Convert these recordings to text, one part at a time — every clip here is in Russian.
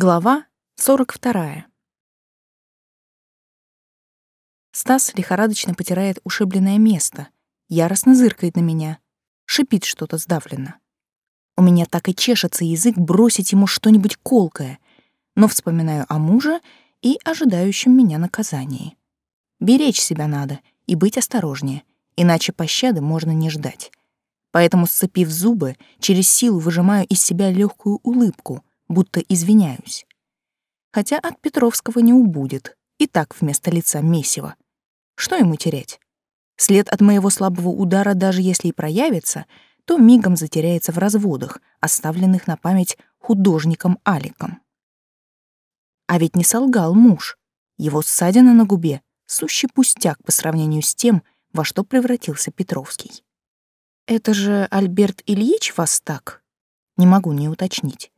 Глава 42. Стас лихорадочно потирает ушибленное место, яростно зыркает на меня, шипит что-то сдавленно. У меня так и чешется язык бросить ему что-нибудь колкое, но вспоминаю о муже и ожидающем меня наказании. Беречь себя надо и быть осторожнее, иначе пощады можно не ждать. Поэтому, сцепив зубы, через силу выжимаю из себя легкую улыбку, будто извиняюсь. Хотя от Петровского не убудет, и так вместо лица месиво. Что ему терять? След от моего слабого удара, даже если и проявится, то мигом затеряется в разводах, оставленных на память художником Аликом. А ведь не солгал муж. Его ссадина на губе — сущий пустяк по сравнению с тем, во что превратился Петровский. Это же Альберт Ильич вас так? Не могу не уточнить.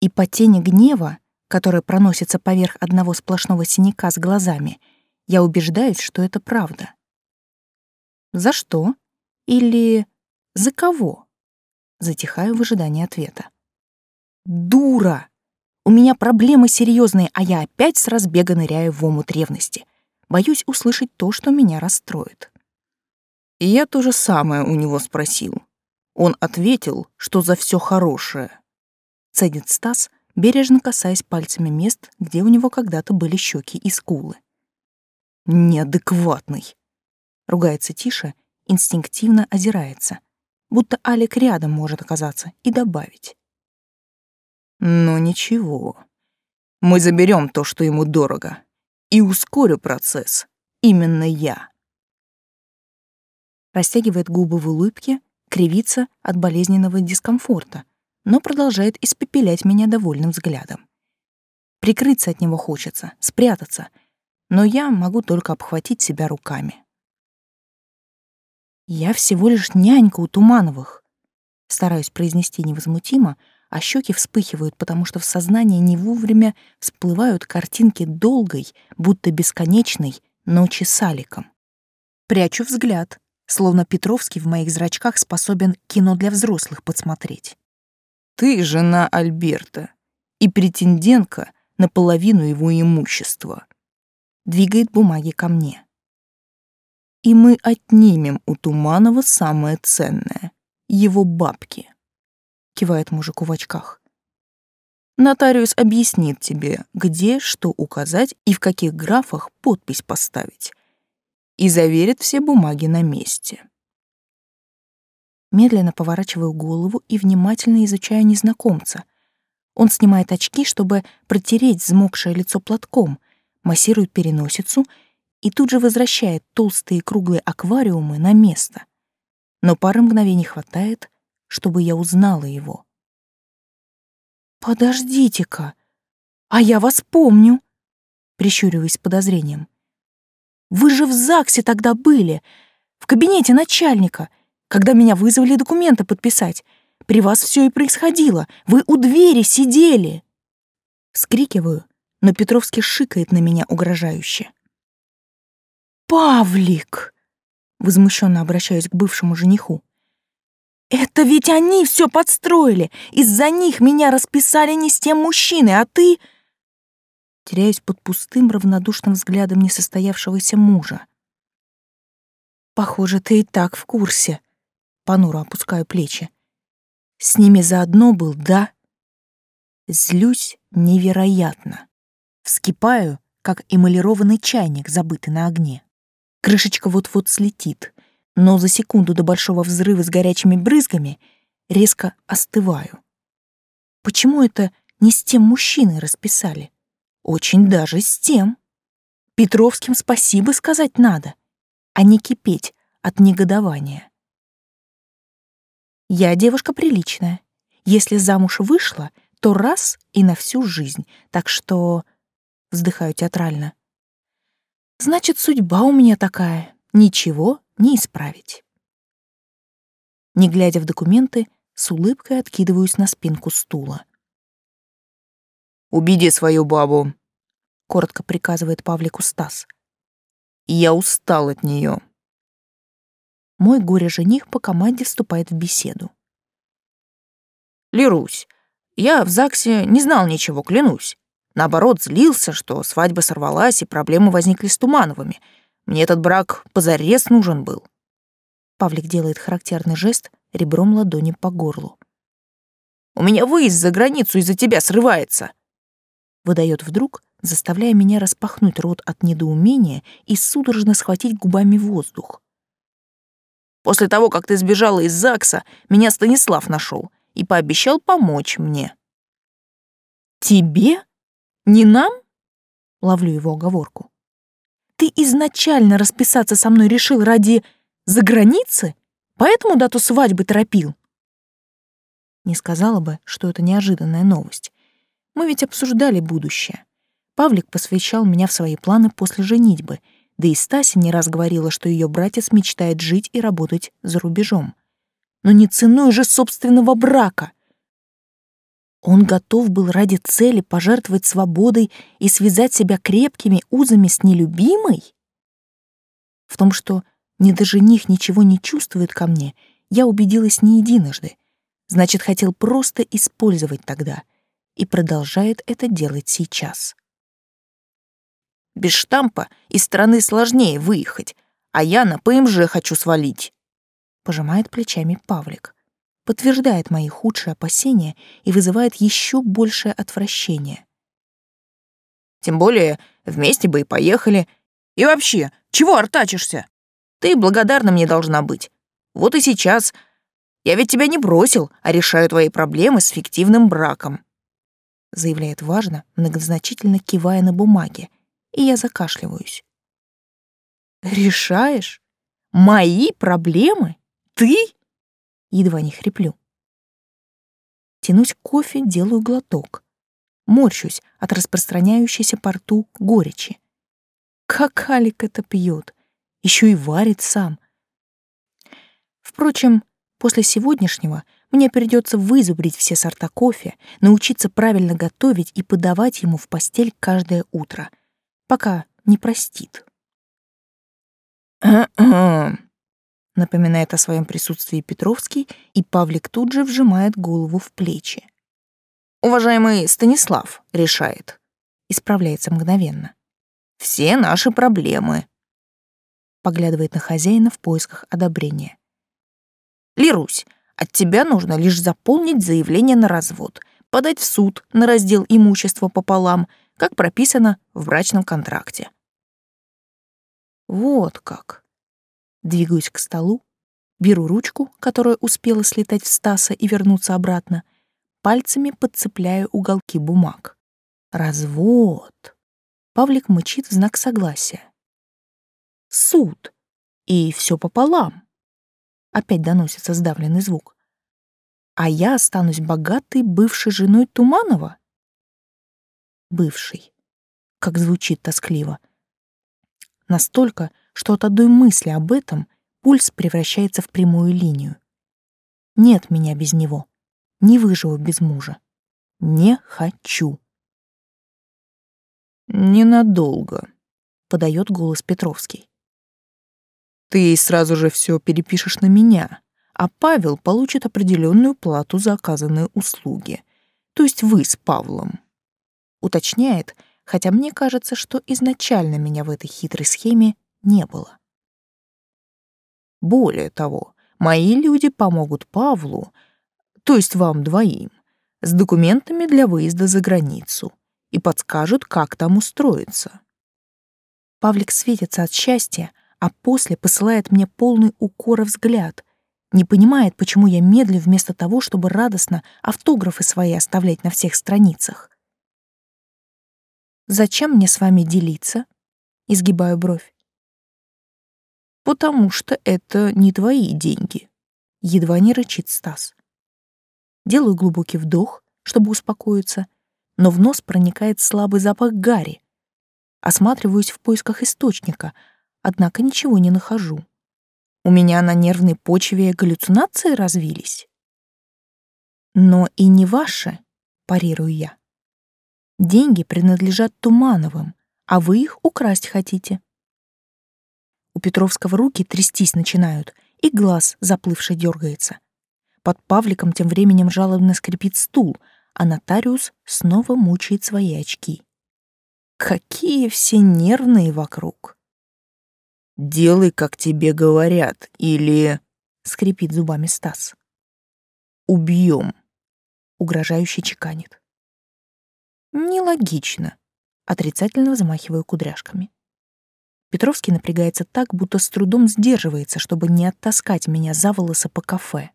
И по тени гнева, которая проносится поверх одного сплошного синяка с глазами, я убеждаюсь, что это правда. За что? Или за кого? Затихаю в ожидании ответа. Дура! У меня проблемы серьезные, а я опять с разбега ныряю в омут ревности. Боюсь услышать то, что меня расстроит. И я то же самое у него спросил. Он ответил, что за все хорошее. Цедит Стас, бережно касаясь пальцами мест, где у него когда-то были щеки и скулы. Неадекватный. Ругается тише, инстинктивно озирается, будто Алик рядом может оказаться и добавить. Но ничего. Мы заберем то, что ему дорого, и ускорю процесс. Именно я растягивает губы в улыбке, кривится от болезненного дискомфорта, но продолжает испепелять меня довольным взглядом. Прикрыться от него хочется, спрятаться, но я могу только обхватить себя руками. Я всего лишь нянька у Тумановых. Стараюсь произнести невозмутимо, а щеки вспыхивают, потому что в сознании не вовремя всплывают картинки долгой, будто бесконечной ночи с Аликом. Прячу взгляд, словно Петровский в моих зрачках способен кино для взрослых подсмотреть. «Ты жена Альберта и претендентка на половину его имущества», двигает бумаги ко мне. «И мы отнимем у Туманова самое ценное — его бабки», кивает мужик в очках. Нотариус объяснит тебе, где что указать и в каких графах подпись поставить и заверит все бумаги на месте. Медленно поворачиваю голову и внимательно изучаю незнакомца. Он снимает очки, чтобы протереть взмокшее лицо платком, массирует переносицу и тут же возвращает толстые круглые аквариумы на место. Но пары мгновений хватает, чтобы я узнала его. «Подождите-ка, а я вас помню!» прищуриваясь подозрением. Вы же в ЗАГСе тогда были, в кабинете начальника, когда меня вызвали документы подписать. При вас все и происходило. Вы у двери сидели. Вскрикиваю, но Петровский шикает на меня угрожающе. «Павлик!» — возмущенно обращаюсь к бывшему жениху. «Это ведь они все подстроили! Из-за них меня расписали не с тем мужчиной, а ты...» теряюсь под пустым равнодушным взглядом несостоявшегося мужа. «Похоже, ты и так в курсе», — понуро опускаю плечи. «С ними заодно был, да?» Злюсь невероятно. Вскипаю, как эмалированный чайник, забытый на огне. Крышечка вот-вот слетит, но за секунду до большого взрыва с горячими брызгами резко остываю. Почему это не с тем мужчиной расписали? Очень даже с тем. Петровским спасибо сказать надо, а не кипеть от негодования. Я девушка приличная. Если замуж вышла, то раз и на всю жизнь. Так что... Вздыхаю театрально. Значит, судьба у меня такая. Ничего не исправить. Не глядя в документы, с улыбкой откидываюсь на спинку стула. «Убеди свою бабу», — коротко приказывает Павлику Стас. «Я устал от нее. Мой горе-жених по команде вступает в беседу. «Лерусь, Я в ЗАГСе не знал ничего, клянусь. Наоборот, злился, что свадьба сорвалась и проблемы возникли с Тумановыми. Мне этот брак позарез нужен был. Павлик делает характерный жест ребром ладони по горлу. «У меня выезд за границу из-за тебя срывается!» Выдает вдруг, заставляя меня распахнуть рот от недоумения и судорожно схватить губами воздух. «После того, как ты сбежала из ЗАГСа, меня Станислав нашел и пообещал помочь мне». «Тебе? Не нам?» — ловлю его оговорку. «Ты изначально расписаться со мной решил ради за границы? Поэтому дату свадьбы торопил?» Не сказала бы, что это неожиданная новость. Мы ведь обсуждали будущее. Павлик посвящал меня в свои планы после женитьбы, да и Стася не раз говорила, что ее братец мечтает жить и работать за рубежом. Но не ценой же собственного брака. Он готов был ради цели пожертвовать свободой и связать себя крепкими узами с нелюбимой? В том, что ни даже них ничего не чувствует ко мне, я убедилась не единожды. Значит, хотел просто использовать тогда и продолжает это делать сейчас. Без штампа из страны сложнее выехать, а я на ПМЖ хочу свалить. Пожимает плечами Павлик. Подтверждает мои худшие опасения и вызывает еще большее отвращение. Тем более, вместе бы и поехали. И вообще, чего артачишься? Ты благодарна мне должна быть. Вот и сейчас. Я ведь тебя не бросил, а решаю твои проблемы с фиктивным браком. Заявляет важно, многозначительно кивая на бумаге, и я закашливаюсь. Решаешь? Мои проблемы? Ты? Едва не хриплю. Тянусь к кофе, делаю глоток. Морщусь от распространяющейся по рту горечи. Как Алик это пьет? еще и варит сам. Впрочем, после сегодняшнего мне придется вызубрить все сорта кофе, научиться правильно готовить и подавать ему в постель каждое утро, пока не простит. напоминает о своем присутствии Петровский, и Павлик тут же вжимает голову в плечи. «Уважаемый Станислав решает», — исправляется мгновенно. «Все наши проблемы поглядывает на хозяина в поисках одобрения. «Лерусь, от тебя нужно лишь заполнить заявление на развод, подать в суд на раздел имущества пополам, как прописано в брачном контракте». Вот как. Двигаюсь к столу, беру ручку, которая успела слетать в Стаса и вернуться обратно, пальцами подцепляю уголки бумаг. Развод. Павлик мычит в знак согласия суд. И все пополам. Опять доносится сдавленный звук. А я останусь богатой бывшей женой Туманова? Бывший. Как звучит тоскливо. Настолько, что от одной мысли об этом пульс превращается в прямую линию. Нет меня без него. Не выживу без мужа. Не хочу. Ненадолго, подает голос Петровский. Ты сразу же все перепишешь на меня, а Павел получит определенную плату за оказанные услуги. То есть вы с Павлом. Уточняет, хотя мне кажется, что изначально меня в этой хитрой схеме не было. Более того, мои люди помогут Павлу, то есть вам двоим, с документами для выезда за границу и подскажут, как там устроиться. Павлик светится от счастья, а после посылает мне полный укора взгляд, не понимает, почему я медлю вместо того, чтобы радостно автографы свои оставлять на всех страницах. «Зачем мне с вами делиться?» — изгибаю бровь. «Потому что это не твои деньги», — едва не рычит Стас. Делаю глубокий вдох, чтобы успокоиться, но в нос проникает слабый запах гари. Осматриваюсь в поисках источника — однако ничего не нахожу. У меня на нервной почве галлюцинации развились. Но и не ваши, парирую я. Деньги принадлежат Тумановым, а вы их украсть хотите. У Петровского руки трястись начинают, и глаз заплывший дергается. Под Павликом тем временем жалобно скрипит стул, а нотариус снова мучает свои очки. Какие все нервные вокруг. «Делай, как тебе говорят, или...» — скрипит зубами Стас. «Убьем», — угрожающе чеканит. «Нелогично», — отрицательно взмахиваю кудряшками. Петровский напрягается так, будто с трудом сдерживается, чтобы не оттаскать меня за волосы по кафе.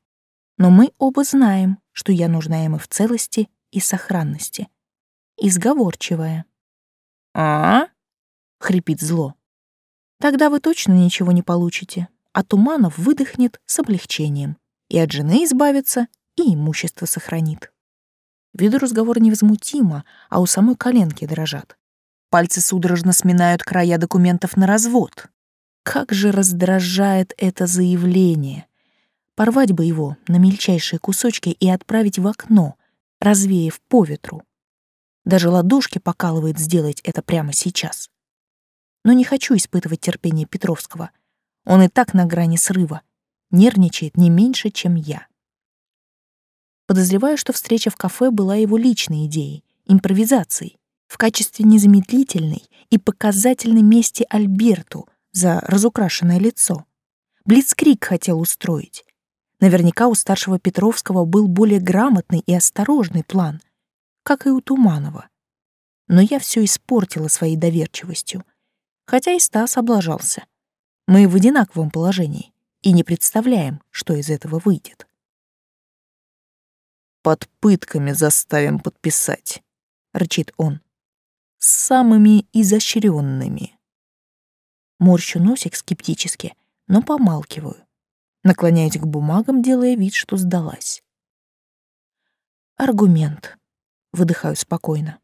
Но мы оба знаем, что я нужна ему в целости и сохранности. Изговорчивая. «А?» — хрипит зло. «Тогда вы точно ничего не получите, а Туманов выдохнет с облегчением и от жены избавится, и имущество сохранит». Виду разговора невозмутимо, а у самой коленки дрожат. Пальцы судорожно сминают края документов на развод. Как же раздражает это заявление. Порвать бы его на мельчайшие кусочки и отправить в окно, развеяв по ветру. Даже ладошки покалывает сделать это прямо сейчас. Но не хочу испытывать терпение Петровского. Он и так на грани срыва. Нервничает не меньше, чем я. Подозреваю, что встреча в кафе была его личной идеей, импровизацией в качестве незамедлительной и показательной мести Альберту за разукрашенное лицо. Блицкрик хотел устроить. Наверняка у старшего Петровского был более грамотный и осторожный план, как и у Туманова. Но я все испортила своей доверчивостью, хотя и Стас облажался. Мы в одинаковом положении и не представляем, что из этого выйдет. «Под пытками заставим подписать», — рычит он самыми изощренными. Морщу носик скептически, но помалкиваю. Наклоняюсь к бумагам, делая вид, что сдалась. Аргумент. Выдыхаю спокойно.